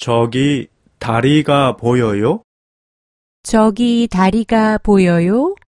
저기 다리가 보여요? 저기 다리가 보여요?